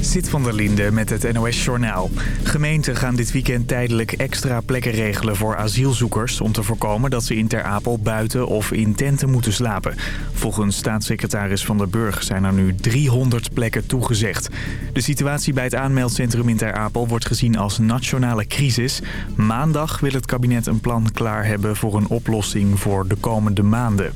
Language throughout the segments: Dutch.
Zit van der Linde met het NOS-journaal. Gemeenten gaan dit weekend tijdelijk extra plekken regelen voor asielzoekers... om te voorkomen dat ze in Ter Apel buiten of in tenten moeten slapen. Volgens staatssecretaris Van der Burg zijn er nu 300 plekken toegezegd. De situatie bij het aanmeldcentrum in Ter Apel wordt gezien als nationale crisis. Maandag wil het kabinet een plan klaar hebben voor een oplossing voor de komende maanden.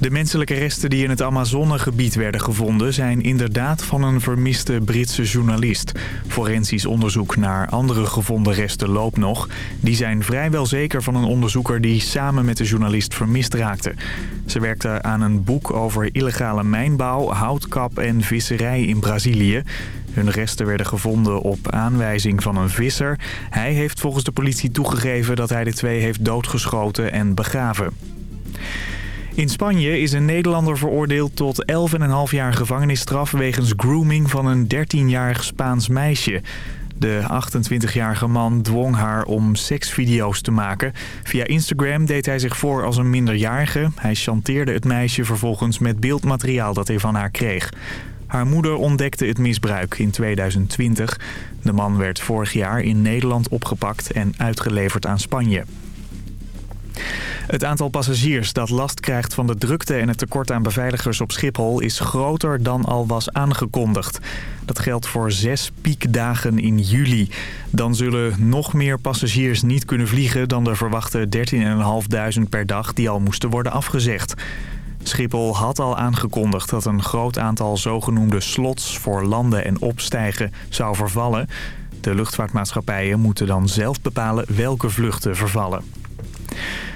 De menselijke resten die in het Amazonegebied werden gevonden... zijn inderdaad van een vermiste Britse journalist. Forensisch onderzoek naar andere gevonden resten loopt nog. Die zijn vrijwel zeker van een onderzoeker die samen met de journalist vermist raakte. Ze werkte aan een boek over illegale mijnbouw, houtkap en visserij in Brazilië. Hun resten werden gevonden op aanwijzing van een visser. Hij heeft volgens de politie toegegeven dat hij de twee heeft doodgeschoten en begraven. In Spanje is een Nederlander veroordeeld tot 11,5 jaar gevangenisstraf... wegens grooming van een 13-jarig Spaans meisje. De 28-jarige man dwong haar om seksvideo's te maken. Via Instagram deed hij zich voor als een minderjarige. Hij chanteerde het meisje vervolgens met beeldmateriaal dat hij van haar kreeg. Haar moeder ontdekte het misbruik in 2020. De man werd vorig jaar in Nederland opgepakt en uitgeleverd aan Spanje. Het aantal passagiers dat last krijgt van de drukte en het tekort aan beveiligers op Schiphol is groter dan al was aangekondigd. Dat geldt voor zes piekdagen in juli. Dan zullen nog meer passagiers niet kunnen vliegen dan de verwachte 13.500 per dag die al moesten worden afgezegd. Schiphol had al aangekondigd dat een groot aantal zogenoemde slots voor landen en opstijgen zou vervallen. De luchtvaartmaatschappijen moeten dan zelf bepalen welke vluchten vervallen.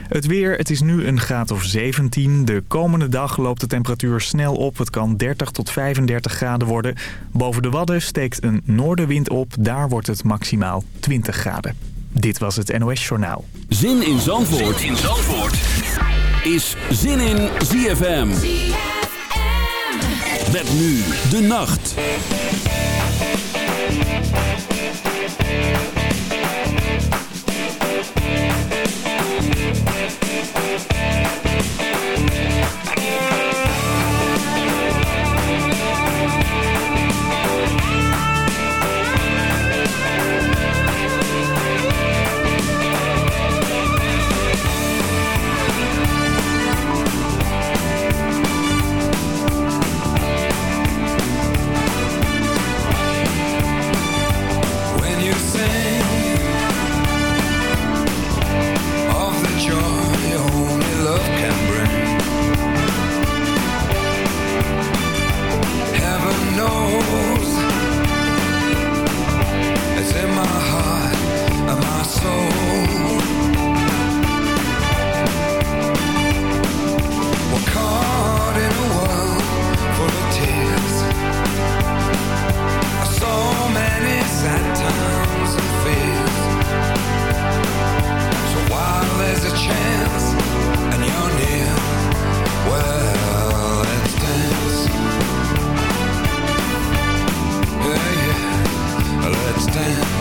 Het weer, het is nu een graad of 17. De komende dag loopt de temperatuur snel op. Het kan 30 tot 35 graden worden. Boven de Wadden steekt een noordenwind op. Daar wordt het maximaal 20 graden. Dit was het NOS Journaal. Zin in Zandvoort, zin in Zandvoort. is Zin in ZFM. ZFM. Met nu de nacht. down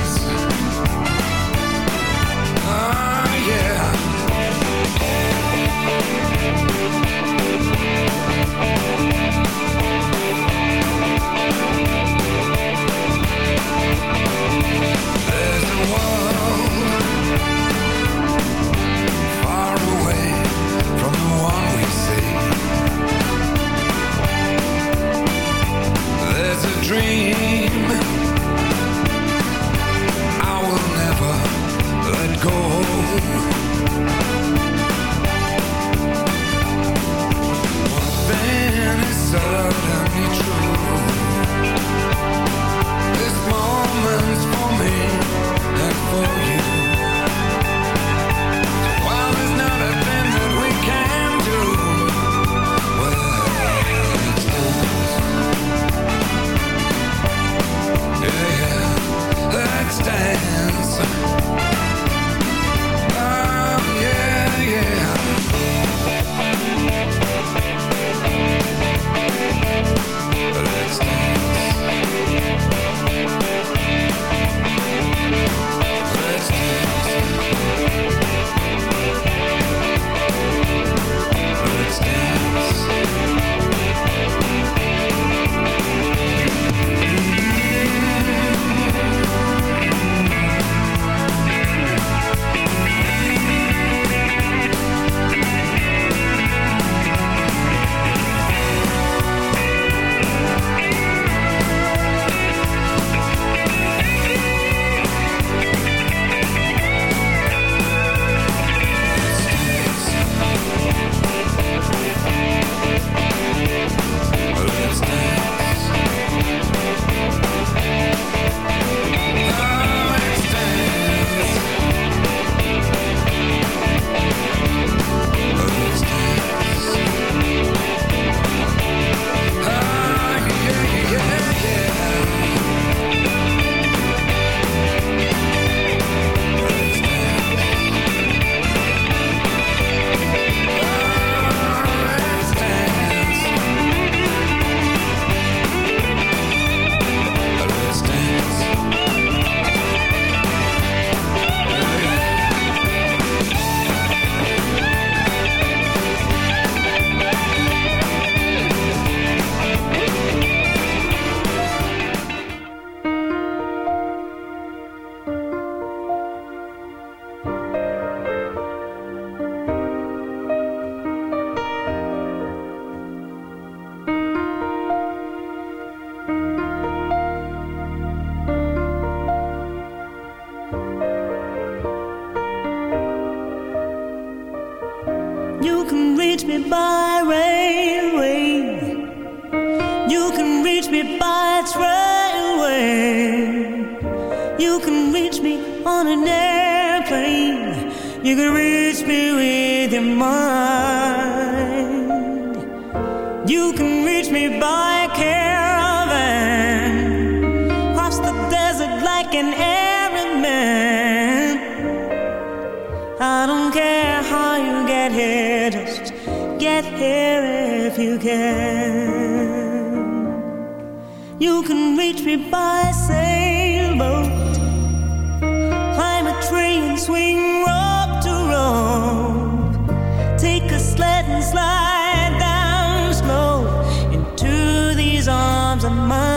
of mine.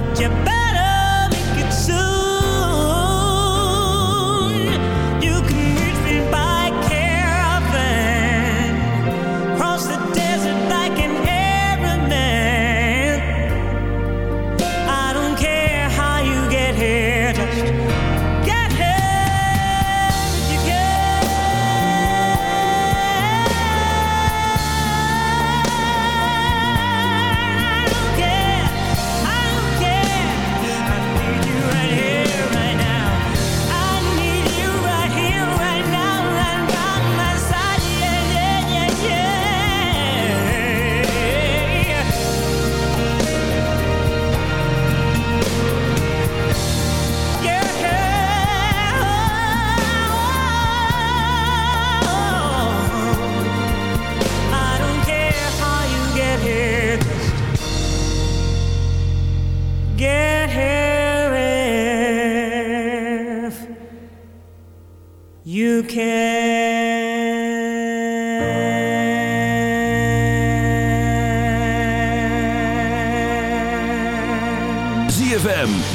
but you better make it soon.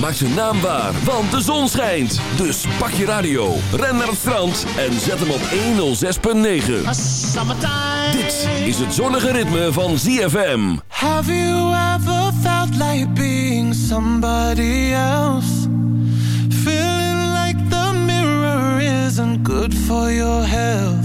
Maak zijn naam waar, want de zon schijnt. Dus pak je radio, ren naar het strand en zet hem op 106.9. Dit is het zonnige ritme van ZFM. Have you ever felt like being somebody else? Feeling like the mirror isn't good for your health.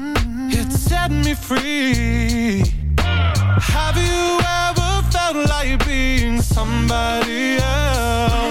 it set me free Have you ever felt like being somebody else?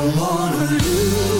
don't wanna lose.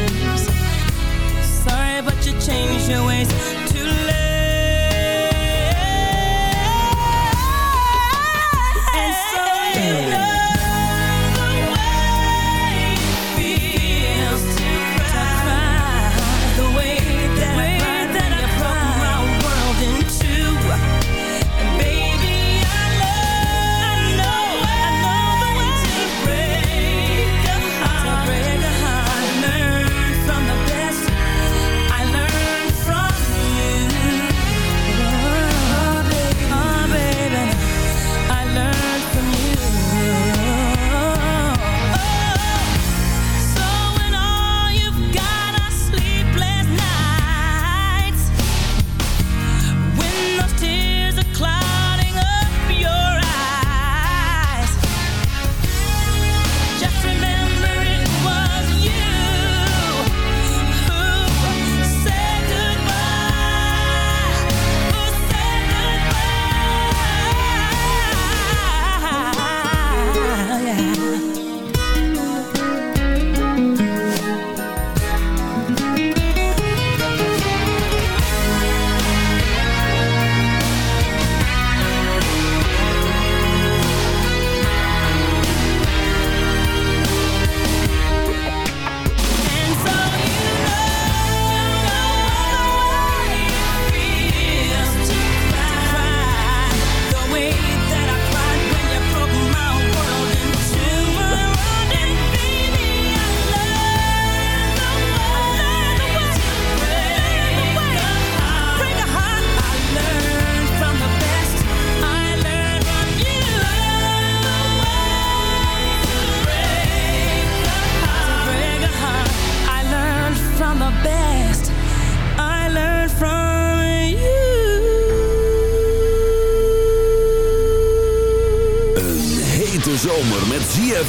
to change your ways.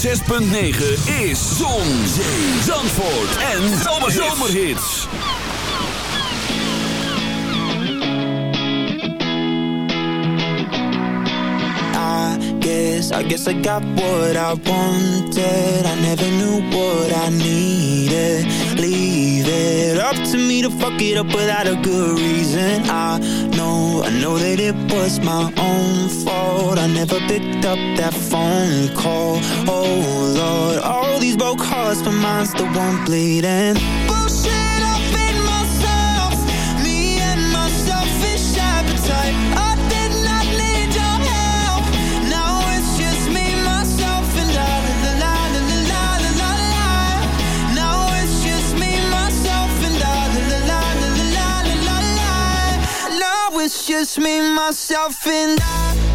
6.9 is Zon, Zee, Zandvoort en Zomerhits. I guess, I guess I got what I wanted. I never knew what I needed. Leave it up to me to fuck it up without a good reason. I know, I know that it was my own fault. I never picked up that phone call. Oh Lord, all these broke hearts But mine's the one bleeding. me, myself and I.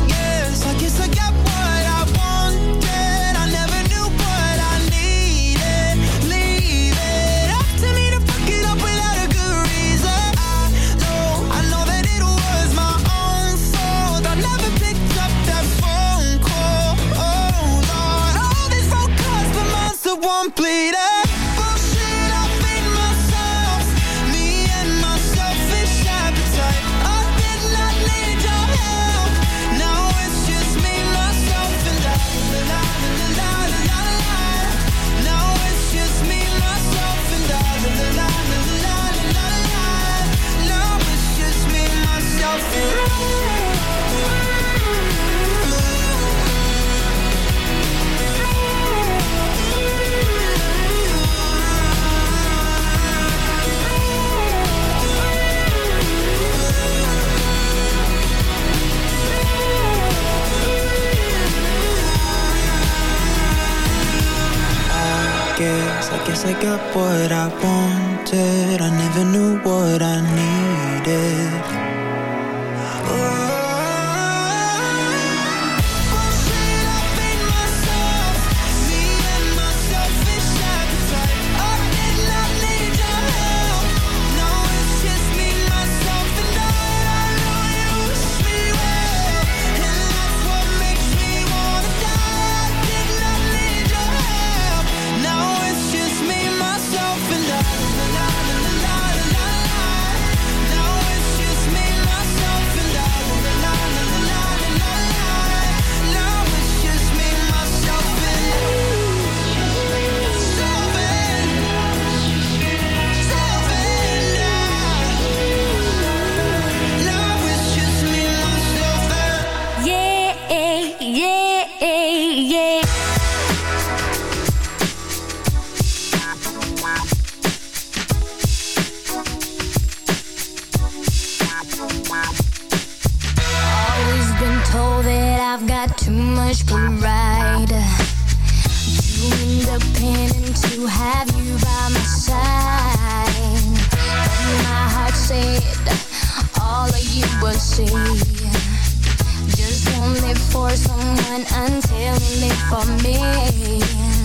see Just lonely for someone and telling for me.